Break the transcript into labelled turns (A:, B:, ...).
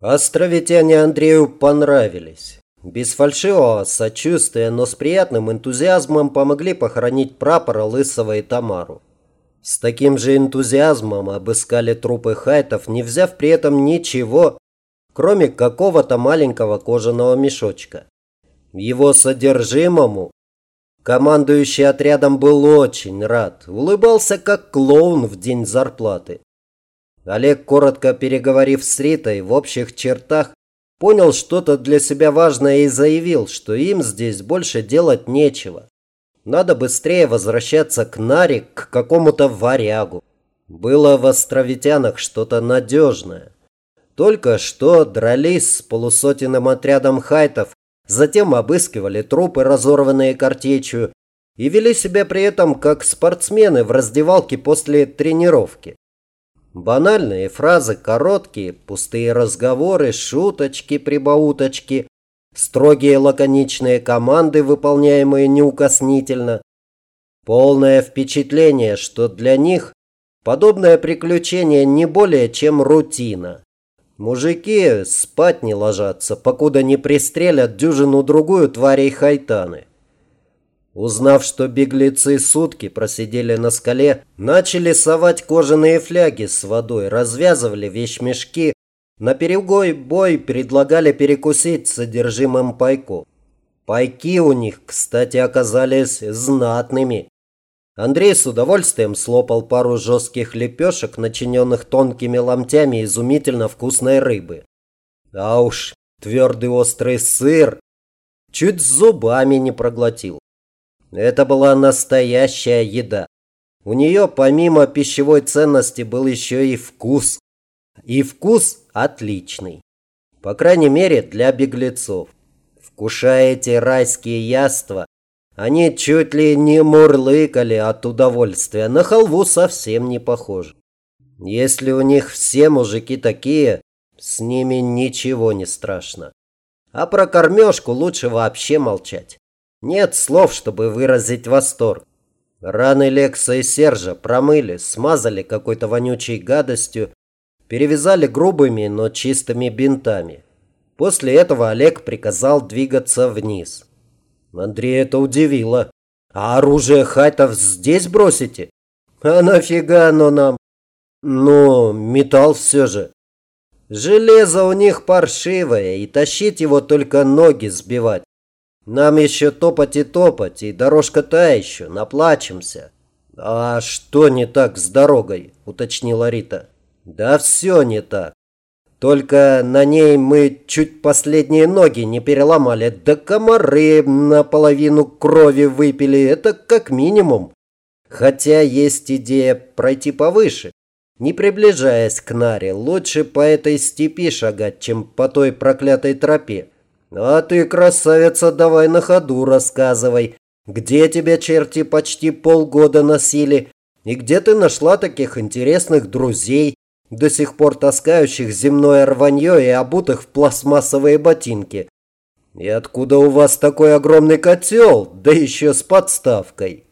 A: Островитяне Андрею понравились. Без фальшивого сочувствия, но с приятным энтузиазмом помогли похоронить прапора Лысого и Тамару. С таким же энтузиазмом обыскали трупы хайтов, не взяв при этом ничего, кроме какого-то маленького кожаного мешочка. Его содержимому командующий отрядом был очень рад, улыбался как клоун в день зарплаты. Олег, коротко переговорив с Ритой в общих чертах, понял что-то для себя важное и заявил, что им здесь больше делать нечего. Надо быстрее возвращаться к Наре, к какому-то варягу. Было в островитянах что-то надежное. Только что дрались с полусотенным отрядом хайтов, затем обыскивали трупы, разорванные картечью, и вели себя при этом как спортсмены в раздевалке после тренировки. Банальные фразы, короткие, пустые разговоры, шуточки, прибауточки, строгие лаконичные команды, выполняемые неукоснительно. Полное впечатление, что для них подобное приключение не более чем рутина. Мужики спать не ложатся, покуда не пристрелят дюжину-другую тварей хайтаны. Узнав, что беглецы сутки просидели на скале, начали совать кожаные фляги с водой, развязывали вещмешки, на перегой бой предлагали перекусить содержимым пайку. Пайки у них, кстати, оказались знатными. Андрей с удовольствием слопал пару жестких лепешек, начиненных тонкими ломтями изумительно вкусной рыбы. А уж твердый острый сыр чуть зубами не проглотил. Это была настоящая еда. У нее помимо пищевой ценности был еще и вкус. И вкус отличный. По крайней мере для беглецов. Вкушая эти райские яства, они чуть ли не мурлыкали от удовольствия. На халву совсем не похоже. Если у них все мужики такие, с ними ничего не страшно. А про кормежку лучше вообще молчать. Нет слов, чтобы выразить восторг. Раны Лекса и Сержа промыли, смазали какой-то вонючей гадостью, перевязали грубыми, но чистыми бинтами. После этого Олег приказал двигаться вниз. Андрея это удивило. «А оружие хайтов здесь бросите?» «А нафига оно нам?» «Ну, металл все же». «Железо у них паршивое, и тащить его только ноги сбивать. Нам еще топать и топать, и дорожка та еще, наплачемся. А что не так с дорогой, уточнила Рита. Да все не так. Только на ней мы чуть последние ноги не переломали, да комары наполовину крови выпили, это как минимум. Хотя есть идея пройти повыше. Не приближаясь к Наре, лучше по этой степи шагать, чем по той проклятой тропе. «А ты, красавица, давай на ходу рассказывай, где тебя черти почти полгода носили, и где ты нашла таких интересных друзей, до сих пор таскающих земное рванье и обутых в пластмассовые ботинки? И откуда у вас такой огромный котел, да еще с подставкой?»